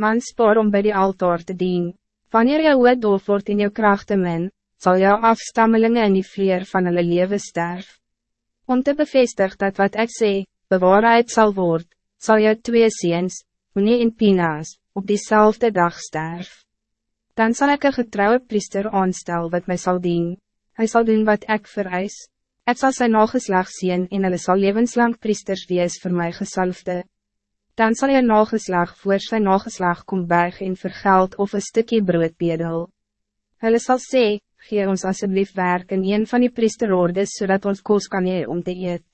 Man spaar om bij die altaar te dien. Wanneer jou oud doof wordt in jou krachten min, zal jou afstammelingen in die vleer van hulle leven sterf. Om te bevestig dat wat ik zeg, bewaarheid zal worden, zal jou twee ziens, Unie en Pinaas, op diezelfde dag sterf. Dan zal ik een getrouwe priester aanstel wat mij zal dienen. Hij zal doen wat ik vereis. Ik zal zijn nageslag zien en hulle sal levenslang priesters wees voor mij gesalfde. Dan zal je nageslag voor zijn nageslag kom buig en vergeld of een stukje brood bedel. Hulle sal sê, gee ons alsjeblieft werk in een van die priesterordes zodat ons koos kan hee om te eet.